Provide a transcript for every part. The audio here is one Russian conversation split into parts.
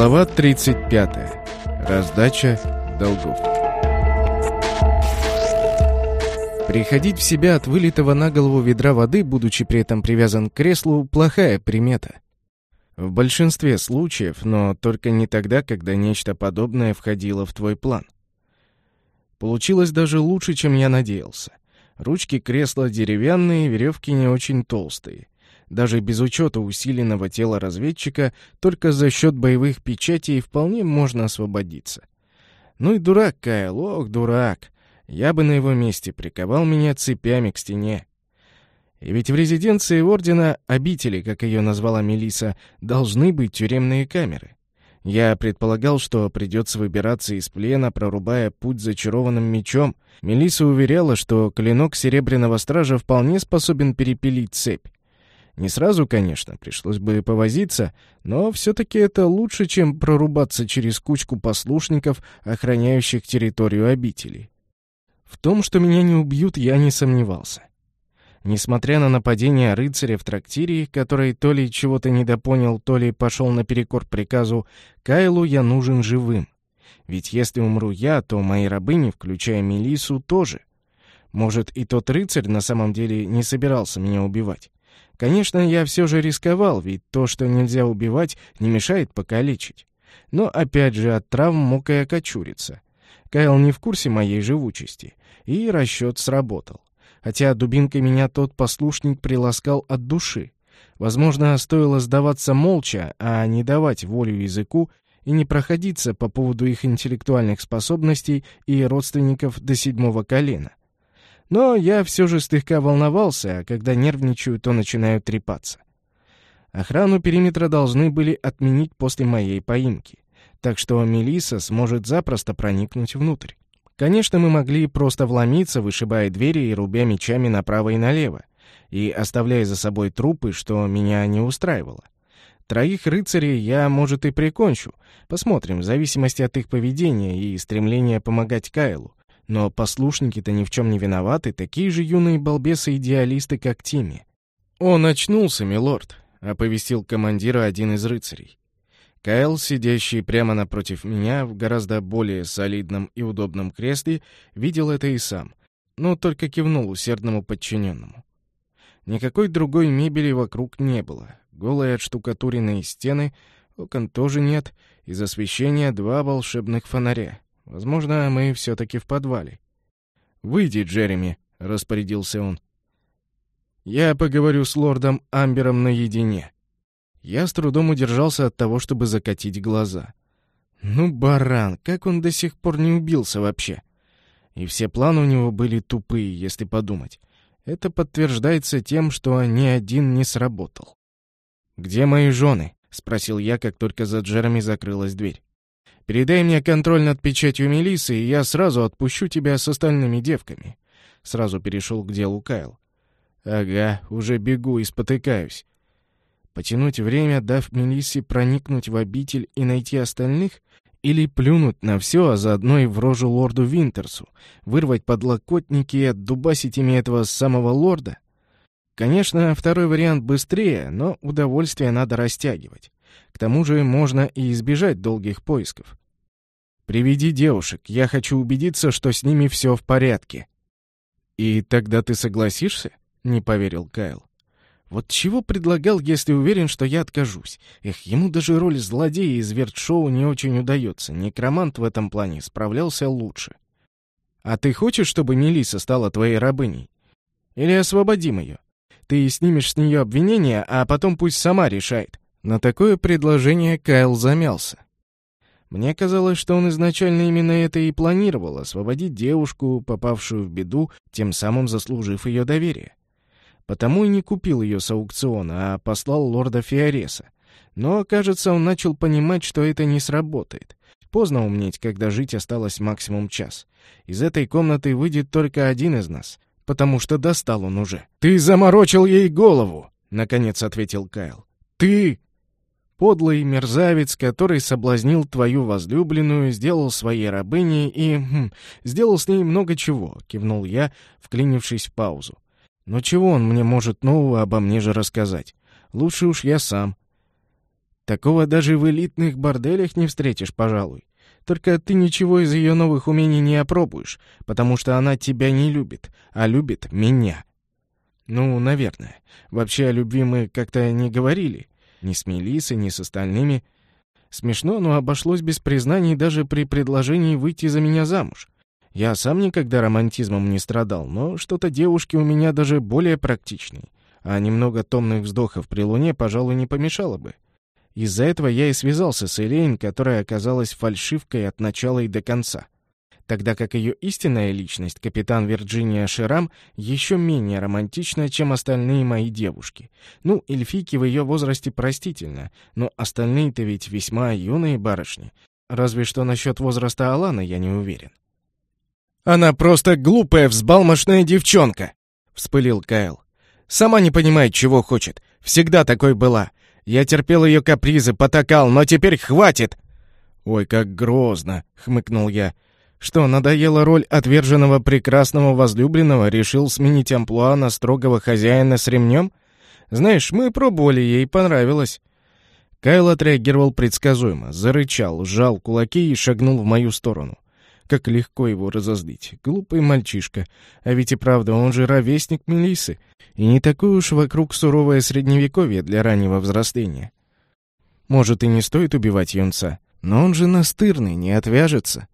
Глава 35. Раздача долгов. Приходить в себя от вылитого на голову ведра воды, будучи при этом привязан к креслу, плохая примета. В большинстве случаев, но только не тогда, когда нечто подобное входило в твой план. Получилось даже лучше, чем я надеялся. Ручки кресла деревянные, веревки не очень толстые даже без учета усиленного тела разведчика, только за счет боевых печатей вполне можно освободиться. Ну и дурак Кайл, ох, дурак. Я бы на его месте приковал меня цепями к стене. И ведь в резиденции Ордена, обители, как ее назвала Мелиса, должны быть тюремные камеры. Я предполагал, что придется выбираться из плена, прорубая путь зачарованным мечом. Мелиса уверяла, что клинок Серебряного Стража вполне способен перепилить цепь. Не сразу, конечно, пришлось бы повозиться, но все-таки это лучше, чем прорубаться через кучку послушников, охраняющих территорию обители. В том, что меня не убьют, я не сомневался. Несмотря на нападение рыцаря в трактире, который то ли чего-то недопонял, то ли пошел наперекор приказу, Кайлу я нужен живым. Ведь если умру я, то мои рабыни, включая Мелису, тоже. Может, и тот рыцарь на самом деле не собирался меня убивать. Конечно, я все же рисковал, ведь то, что нельзя убивать, не мешает покалечить. Но опять же от травм мог и окочуриться. Кайл не в курсе моей живучести, и расчет сработал. Хотя дубинкой меня тот послушник приласкал от души. Возможно, стоило сдаваться молча, а не давать волю языку и не проходиться по поводу их интеллектуальных способностей и родственников до седьмого колена. Но я все же слегка волновался, а когда нервничаю, то начинаю трепаться. Охрану периметра должны были отменить после моей поимки, так что Мелиса сможет запросто проникнуть внутрь. Конечно, мы могли просто вломиться, вышибая двери и рубя мечами направо и налево, и оставляя за собой трупы, что меня не устраивало. Троих рыцарей я, может, и прикончу. Посмотрим, в зависимости от их поведения и стремления помогать Кайлу. Но послушники-то ни в чем не виноваты, такие же юные балбесы-идеалисты, как Тимми. «Он очнулся, милорд», — оповестил командира один из рыцарей. Кайл, сидящий прямо напротив меня в гораздо более солидном и удобном кресле, видел это и сам, но только кивнул усердному подчиненному. Никакой другой мебели вокруг не было. Голые отштукатуренные стены, окон тоже нет, из освещения два волшебных фонаря. Возможно, мы все-таки в подвале. «Выйди, Джереми», — распорядился он. «Я поговорю с лордом Амбером наедине». Я с трудом удержался от того, чтобы закатить глаза. Ну, баран, как он до сих пор не убился вообще? И все планы у него были тупые, если подумать. Это подтверждается тем, что ни один не сработал. «Где мои жены?» — спросил я, как только за Джереми закрылась дверь. Передай мне контроль над печатью Мелисы, и я сразу отпущу тебя с остальными девками. Сразу перешел к делу Кайл. Ага, уже бегу и спотыкаюсь. Потянуть время, дав Мелиссе проникнуть в обитель и найти остальных? Или плюнуть на все, а заодно и в рожу лорду Винтерсу, вырвать подлокотники и отдубасить ими этого самого лорда? Конечно, второй вариант быстрее, но удовольствие надо растягивать. К тому же можно и избежать долгих поисков. Приведи девушек, я хочу убедиться, что с ними все в порядке». «И тогда ты согласишься?» — не поверил Кайл. «Вот чего предлагал, если уверен, что я откажусь? Эх, ему даже роль злодея из Вертшоу не очень удается. Некромант в этом плане справлялся лучше. А ты хочешь, чтобы Мелиса стала твоей рабыней? Или освободим ее? Ты снимешь с нее обвинения, а потом пусть сама решает». На такое предложение Кайл замялся. Мне казалось, что он изначально именно это и планировал — освободить девушку, попавшую в беду, тем самым заслужив ее доверие. Потому и не купил ее с аукциона, а послал лорда Фиореса. Но, кажется, он начал понимать, что это не сработает. Поздно умнеть, когда жить осталось максимум час. Из этой комнаты выйдет только один из нас, потому что достал он уже. «Ты заморочил ей голову!» — наконец ответил Кайл. «Ты Подлый мерзавец, который соблазнил твою возлюбленную, сделал своей рабыней и... Хм, сделал с ней много чего», — кивнул я, вклинившись в паузу. «Но чего он мне может нового обо мне же рассказать? Лучше уж я сам». Такого даже в элитных борделях не встретишь, пожалуй. Только ты ничего из ее новых умений не опробуешь, потому что она тебя не любит, а любит меня. Ну, наверное. Вообще о любви мы как-то не говорили. Ни с Мелиссой, ни с остальными. Смешно, но обошлось без признаний даже при предложении выйти за меня замуж. Я сам никогда романтизмом не страдал, но что-то девушки у меня даже более практичные. А немного томных вздохов при луне, пожалуй, не помешало бы. Из-за этого я и связался с Элейн, которая оказалась фальшивкой от начала и до конца. Тогда как ее истинная личность, капитан Вирджиния Ширам, еще менее романтична, чем остальные мои девушки. Ну, эльфийки в ее возрасте простительно, но остальные-то ведь весьма юные барышни. Разве что насчет возраста Алана я не уверен. «Она просто глупая, взбалмошная девчонка!» — вспылил Кайл. «Сама не понимает, чего хочет. Всегда такой была. Я терпел ее капризы, потакал, но теперь хватит!» «Ой, как грозно!» — хмыкнул я. «Что, надоела роль отверженного прекрасного возлюбленного, решил сменить амплуа на строгого хозяина с ремнем? Знаешь, мы пробовали, ей понравилось». Кайл отреагировал предсказуемо, зарычал, сжал кулаки и шагнул в мою сторону. Как легко его разозлить. Глупый мальчишка. А ведь и правда, он же ровесник Мелисы. И не такое уж вокруг суровое средневековье для раннего взросления. Может, и не стоит убивать юнца, но он же настырный, не отвяжется.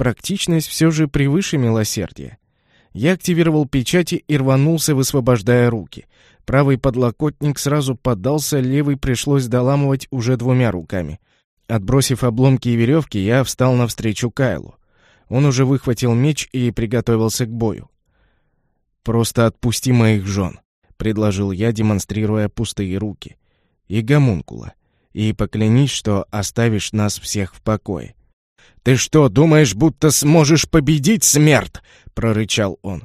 Практичность все же превыше милосердия. Я активировал печати и рванулся, высвобождая руки. Правый подлокотник сразу поддался, левый пришлось доламывать уже двумя руками. Отбросив обломки и веревки, я встал навстречу Кайлу. Он уже выхватил меч и приготовился к бою. «Просто отпусти моих жен», — предложил я, демонстрируя пустые руки. «И гомункула. И поклянись, что оставишь нас всех в покое». «Ты что, думаешь, будто сможешь победить смерть?» — прорычал он.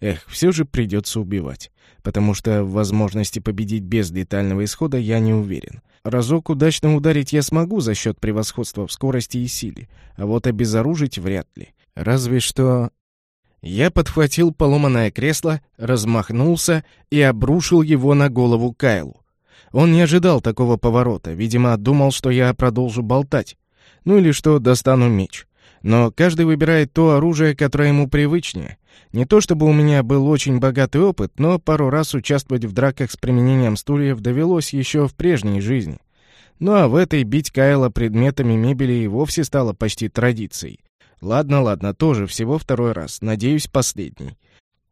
Эх, все же придется убивать, потому что в возможности победить без летального исхода я не уверен. Разок удачно ударить я смогу за счет превосходства в скорости и силе, а вот обезоружить вряд ли. Разве что... Я подхватил поломанное кресло, размахнулся и обрушил его на голову Кайлу. Он не ожидал такого поворота, видимо, думал, что я продолжу болтать. Ну или что достану меч. Но каждый выбирает то оружие, которое ему привычнее. Не то чтобы у меня был очень богатый опыт, но пару раз участвовать в драках с применением стульев довелось еще в прежней жизни. Ну а в этой бить Кайла предметами мебели и вовсе стало почти традицией. Ладно, ладно, тоже всего второй раз, надеюсь, последний.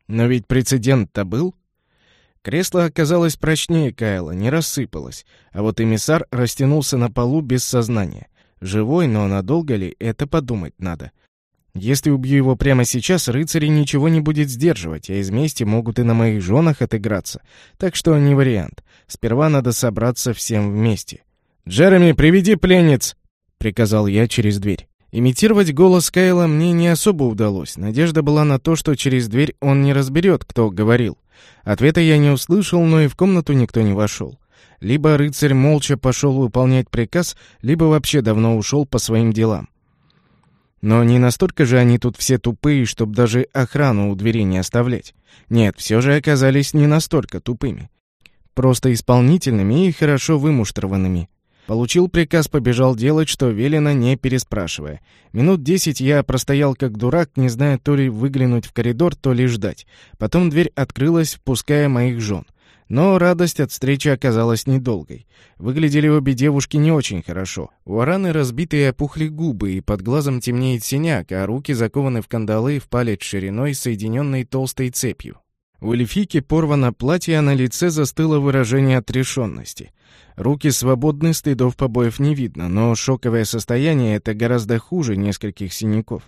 Но ведь прецедент-то был. Кресло оказалось прочнее Кайла, не рассыпалось, а вот эмиссар растянулся на полу без сознания. Живой, но надолго ли, это подумать надо. Если убью его прямо сейчас, рыцари ничего не будет сдерживать, а из мести могут и на моих женах отыграться. Так что не вариант. Сперва надо собраться всем вместе. «Джереми, приведи пленниц!» — приказал я через дверь. Имитировать голос Кайла мне не особо удалось. Надежда была на то, что через дверь он не разберет, кто говорил. Ответа я не услышал, но и в комнату никто не вошел. Либо рыцарь молча пошел выполнять приказ, либо вообще давно ушел по своим делам. Но не настолько же они тут все тупые, чтобы даже охрану у двери не оставлять. Нет, все же оказались не настолько тупыми. Просто исполнительными и хорошо вымуштрованными. Получил приказ, побежал делать, что велено, не переспрашивая. Минут десять я простоял как дурак, не зная то ли выглянуть в коридор, то ли ждать. Потом дверь открылась, впуская моих жен — но радость от встречи оказалась недолгой. Выглядели обе девушки не очень хорошо. У Араны разбитые опухли губы, и под глазом темнеет синяк, а руки закованы в кандалы в палец шириной, соединенной толстой цепью. У эльфийки порвано платье, а на лице застыло выражение отрешенности. Руки свободны, стыдов побоев не видно, но шоковое состояние — это гораздо хуже нескольких синяков.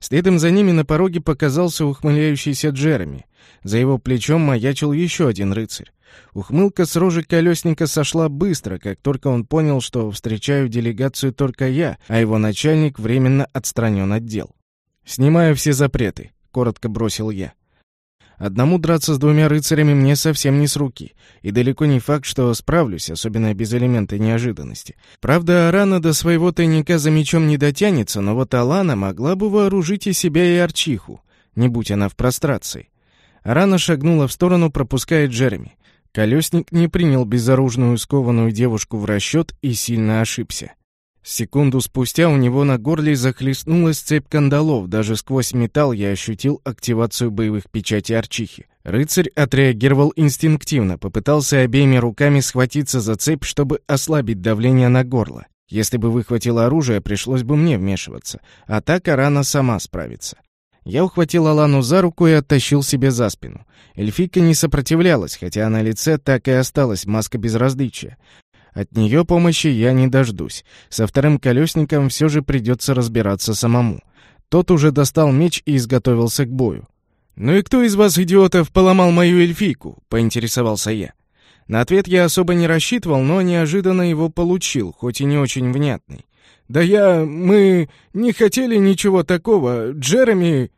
Следом за ними на пороге показался ухмыляющийся Джереми. За его плечом маячил еще один рыцарь. Ухмылка с рожи колесника сошла быстро, как только он понял, что встречаю делегацию только я, а его начальник временно отстранен от дел. «Снимаю все запреты», — коротко бросил я. Одному драться с двумя рыцарями мне совсем не с руки, и далеко не факт, что справлюсь, особенно без элемента неожиданности. Правда, Арана до своего тайника за мечом не дотянется, но вот Алана могла бы вооружить и себя, и Арчиху, не будь она в прострации. Арана шагнула в сторону, пропуская Джереми. Колесник не принял безоружную скованную девушку в расчет и сильно ошибся. Секунду спустя у него на горле захлестнулась цепь кандалов, даже сквозь металл я ощутил активацию боевых печатей Арчихи. Рыцарь отреагировал инстинктивно, попытался обеими руками схватиться за цепь, чтобы ослабить давление на горло. Если бы выхватил оружие, пришлось бы мне вмешиваться, а так Арана сама справится. Я ухватил Алану за руку и оттащил себе за спину. Эльфийка не сопротивлялась, хотя на лице так и осталась маска безразличия. От нее помощи я не дождусь. Со вторым колесником все же придется разбираться самому. Тот уже достал меч и изготовился к бою. «Ну и кто из вас, идиотов, поломал мою эльфийку?» — поинтересовался я. На ответ я особо не рассчитывал, но неожиданно его получил, хоть и не очень внятный. «Да я... мы... не хотели ничего такого. Джереми...»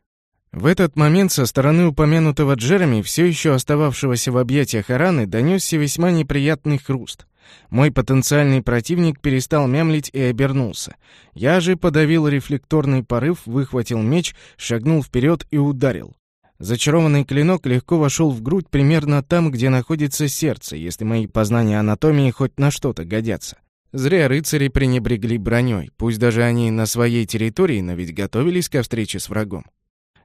В этот момент со стороны упомянутого Джереми, все еще остававшегося в объятиях Араны, донесся весьма неприятный хруст. Мой потенциальный противник перестал мямлить и обернулся. Я же подавил рефлекторный порыв, выхватил меч, шагнул вперед и ударил. Зачарованный клинок легко вошел в грудь примерно там, где находится сердце, если мои познания анатомии хоть на что-то годятся. Зря рыцари пренебрегли броней, пусть даже они на своей территории, но ведь готовились ко встрече с врагом.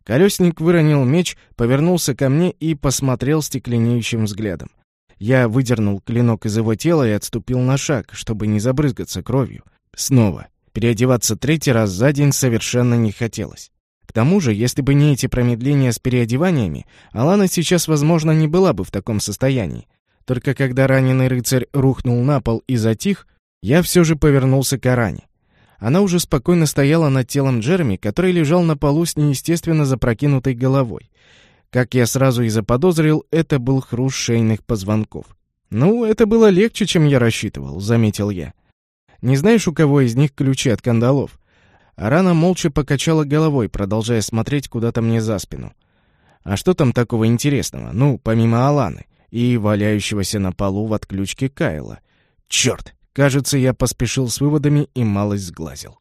Колесник выронил меч, повернулся ко мне и посмотрел стекленеющим взглядом. Я выдернул клинок из его тела и отступил на шаг, чтобы не забрызгаться кровью. Снова. Переодеваться третий раз за день совершенно не хотелось. К тому же, если бы не эти промедления с переодеваниями, Алана сейчас, возможно, не была бы в таком состоянии. Только когда раненый рыцарь рухнул на пол и затих, я все же повернулся к Аране. Она уже спокойно стояла над телом Джереми, который лежал на полу с неестественно запрокинутой головой. Как я сразу и заподозрил, это был хруст шейных позвонков. «Ну, это было легче, чем я рассчитывал», — заметил я. «Не знаешь, у кого из них ключи от кандалов?» Арана молча покачала головой, продолжая смотреть куда-то мне за спину. «А что там такого интересного? Ну, помимо Аланы и валяющегося на полу в отключке Кайла. Черт! Кажется, я поспешил с выводами и малость сглазил.